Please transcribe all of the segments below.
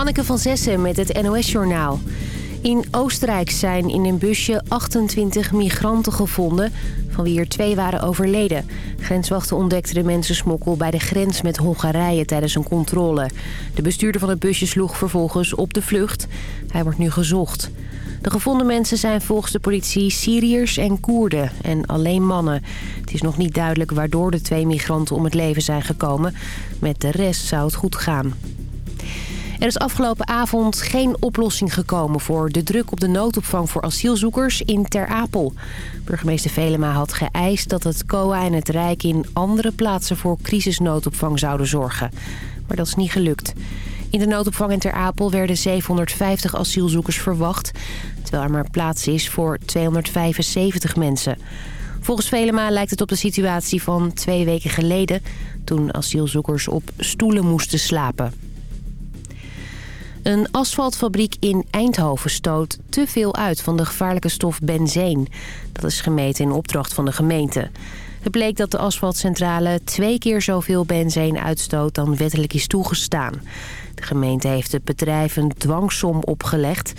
Hanneke van Zessen met het NOS-journaal. In Oostenrijk zijn in een busje 28 migranten gevonden, van wie er twee waren overleden. Grenswachten ontdekten de mensensmokkel bij de grens met Hongarije tijdens een controle. De bestuurder van het busje sloeg vervolgens op de vlucht. Hij wordt nu gezocht. De gevonden mensen zijn volgens de politie Syriërs en Koerden en alleen mannen. Het is nog niet duidelijk waardoor de twee migranten om het leven zijn gekomen. Met de rest zou het goed gaan. Er is afgelopen avond geen oplossing gekomen voor de druk op de noodopvang voor asielzoekers in Ter Apel. Burgemeester Velema had geëist dat het COA en het Rijk in andere plaatsen voor crisisnoodopvang zouden zorgen. Maar dat is niet gelukt. In de noodopvang in Ter Apel werden 750 asielzoekers verwacht... terwijl er maar plaats is voor 275 mensen. Volgens Velema lijkt het op de situatie van twee weken geleden... toen asielzoekers op stoelen moesten slapen. Een asfaltfabriek in Eindhoven stoot te veel uit van de gevaarlijke stof benzeen. Dat is gemeten in opdracht van de gemeente. Het bleek dat de asfaltcentrale twee keer zoveel benzeen uitstoot dan wettelijk is toegestaan. De gemeente heeft het bedrijf een dwangsom opgelegd.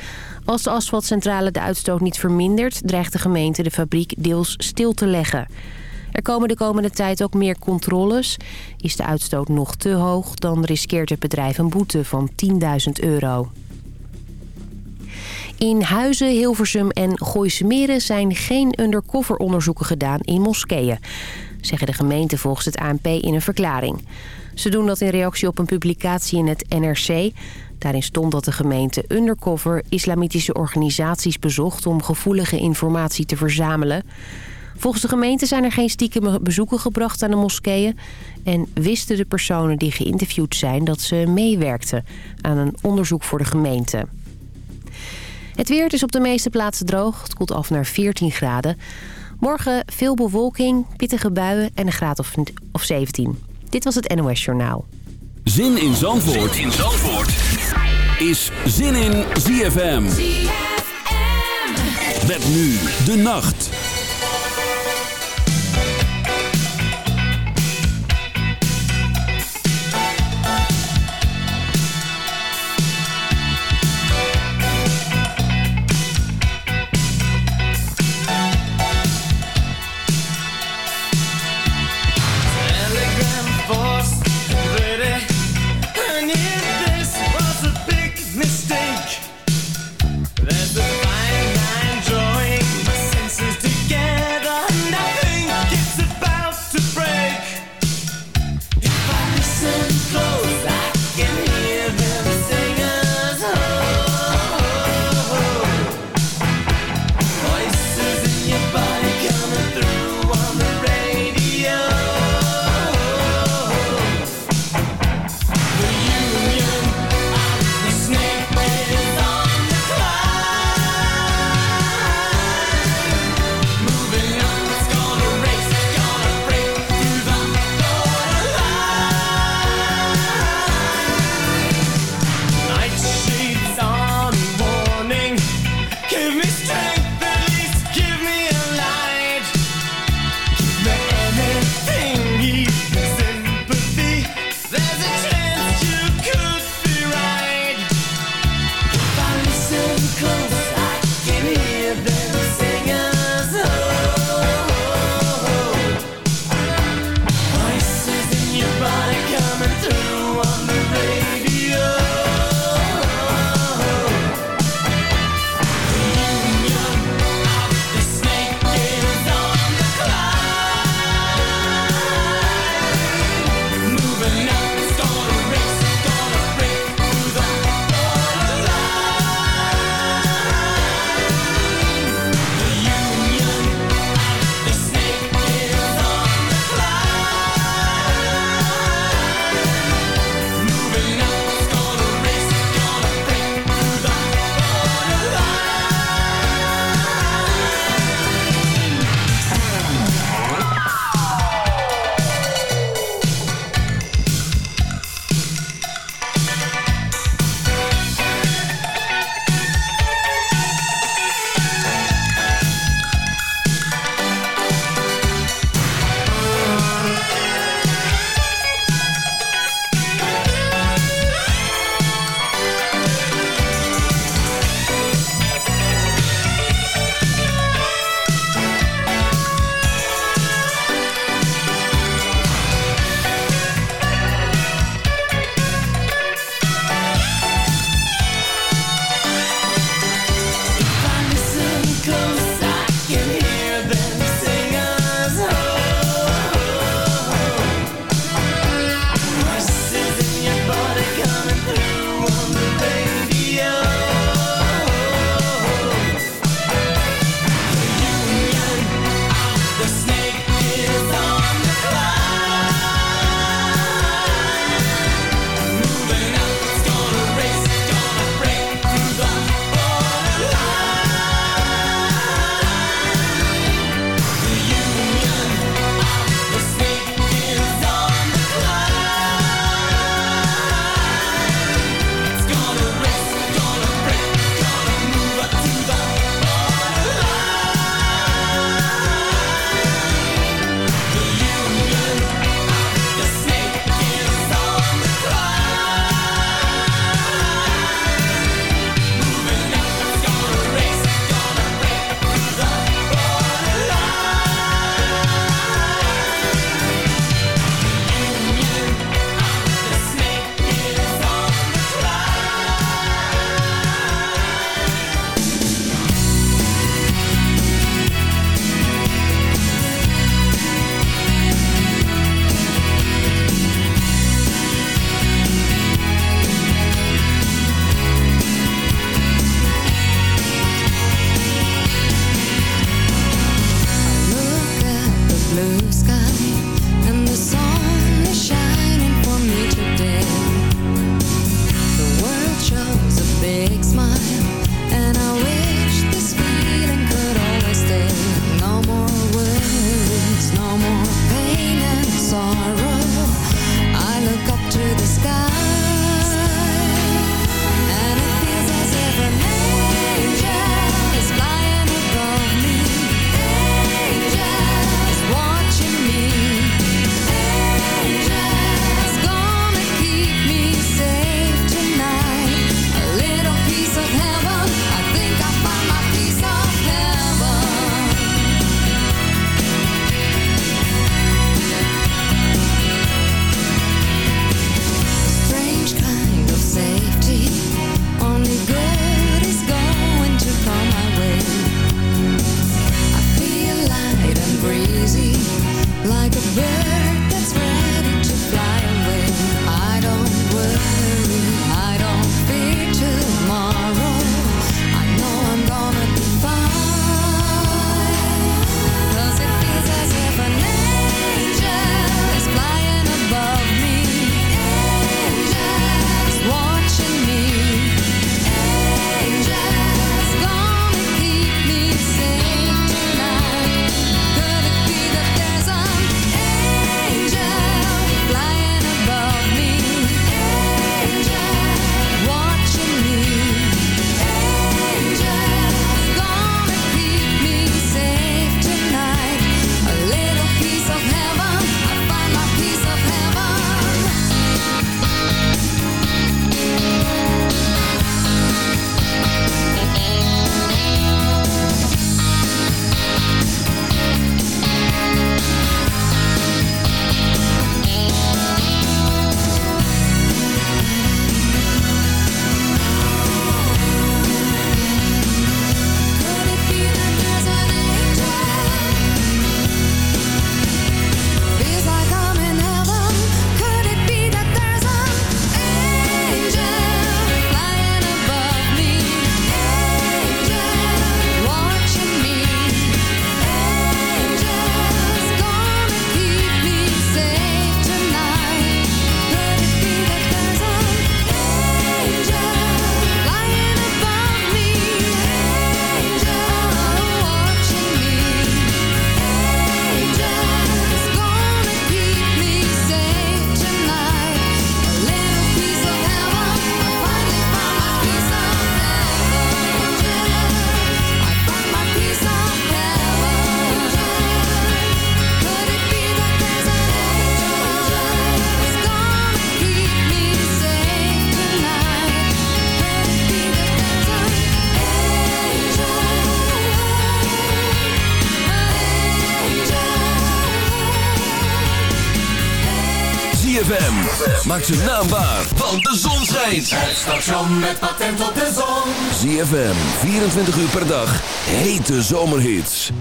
Als de asfaltcentrale de uitstoot niet vermindert... dreigt de gemeente de fabriek deels stil te leggen. Er komen de komende tijd ook meer controles. Is de uitstoot nog te hoog, dan riskeert het bedrijf een boete van 10.000 euro. In Huizen, Hilversum en Gooisemeren zijn geen undercover onderzoeken gedaan in moskeeën. Zeggen de gemeente volgens het ANP in een verklaring. Ze doen dat in reactie op een publicatie in het NRC. Daarin stond dat de gemeente undercover islamitische organisaties bezocht... om gevoelige informatie te verzamelen. Volgens de gemeente zijn er geen stiekem bezoeken gebracht aan de moskeeën... en wisten de personen die geïnterviewd zijn dat ze meewerkten... aan een onderzoek voor de gemeente. Het weer is op de meeste plaatsen droog. Het koelt af naar 14 graden. Morgen veel bewolking, pittige buien en een graad of, of 17. Dit was het NOS Journaal. Zin in Zandvoort, zin in Zandvoort. is Zin in ZFM. ZFM. Met nu de nacht. ZFM. Maak ze naambaar, want de zon schijnt. Het station met patent op de zon. ZFM, 24 uur per dag. Hete zomerhits.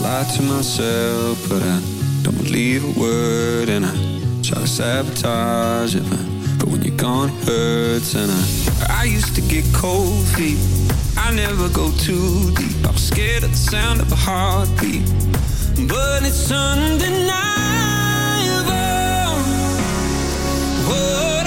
Lie to myself, but I don't leave a word. And I try to sabotage it, but when you're gone, it hurts. And I, I used to get cold feet. I never go too deep. I'm scared of the sound of a heartbeat, but it's undeniable. What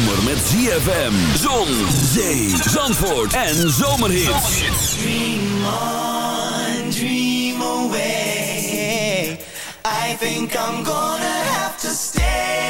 Zomer met ZFM, zon, zee, zandvoort en zomerhits. Dream on, dream away. I think I'm gonna have to stay.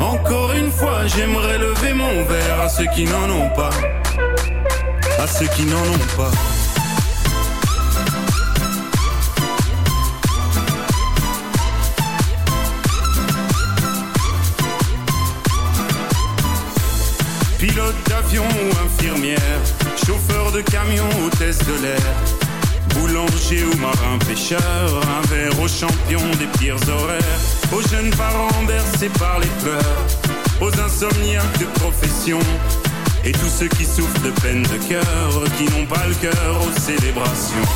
Encore une fois, j'aimerais lever mon verre à ceux qui n'en ont pas. À ceux qui n'en ont pas. Pilote d'avion ou infirmière, chauffeur de camion ou test de l'air, boulanger ou marin pêcheur, un verre aux champions des pires horaires, aux jeunes parents bercés par les pleurs, aux insomniaques de profession, et tous ceux qui souffrent de peine de cœur, qui n'ont pas le cœur aux célébrations.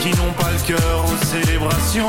Qui n'ont pas le cœur aux célébrations.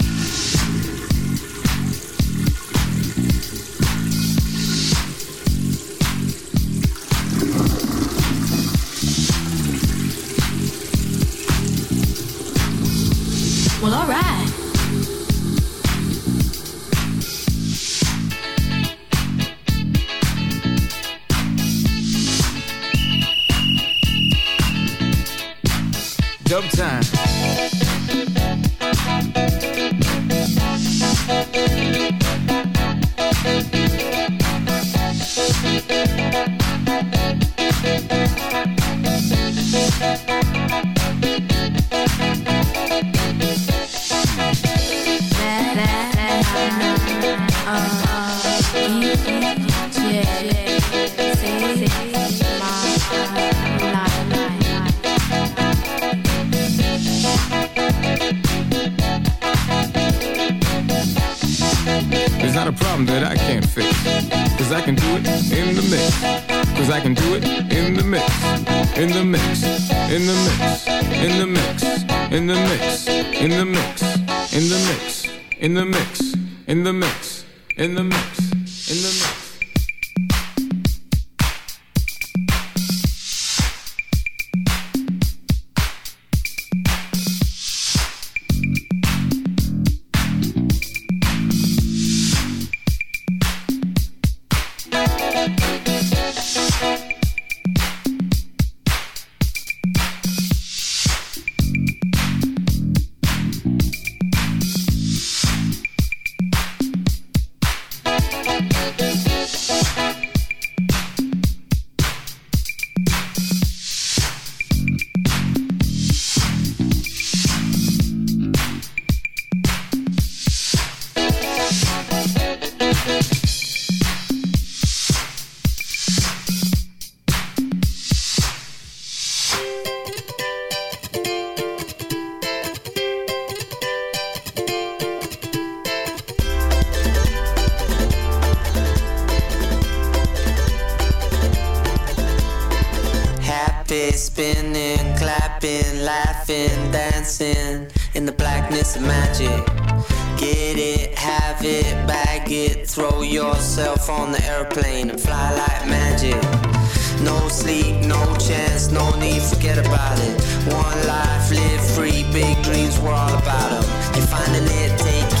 It, throw yourself on the airplane and fly like magic. No sleep, no chance, no need, forget about it. One life, live free, big dreams, we're all about them. You're finding it, take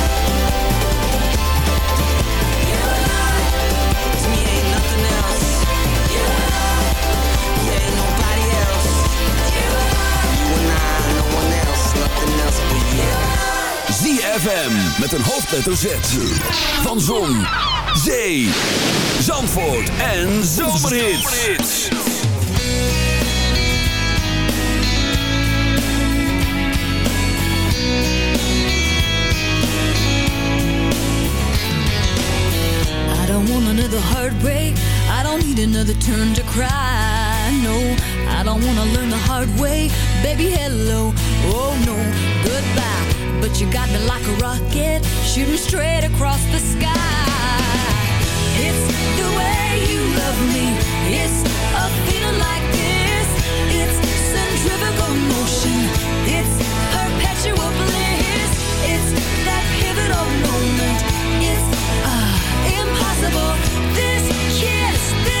ZFM met een hoofdletter Z. Van Zon, Zee, Zandvoort en Zomerhits. I don't want another heartbreak. I don't need another turn to cry. No, I don't wanna learn the hard way. Baby, hello. Oh no, goodbye. But you got me like a rocket, shooting straight across the sky. It's the way you love me. It's a feeling like this. It's centrifugal motion. It's perpetual bliss. It's that pivotal moment. It's ah impossible. This kiss, this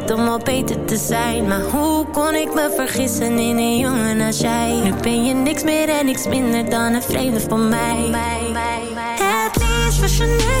Om al beter te zijn. Maar hoe kon ik me vergissen in een jongen als jij? Nu ben je niks meer en niks minder dan een vreemde van mij. Het liefst was je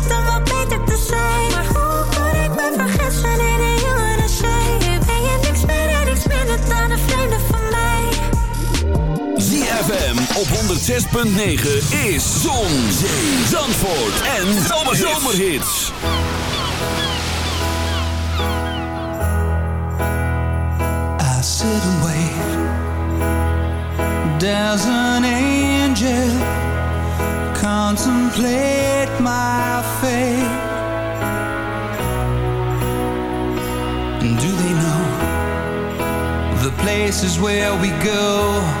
op 106.9 is Zon, Zee, Zandvoort en Zomerhits. I sit and wait. There's an angel contemplate my fate. And do they know the places where we go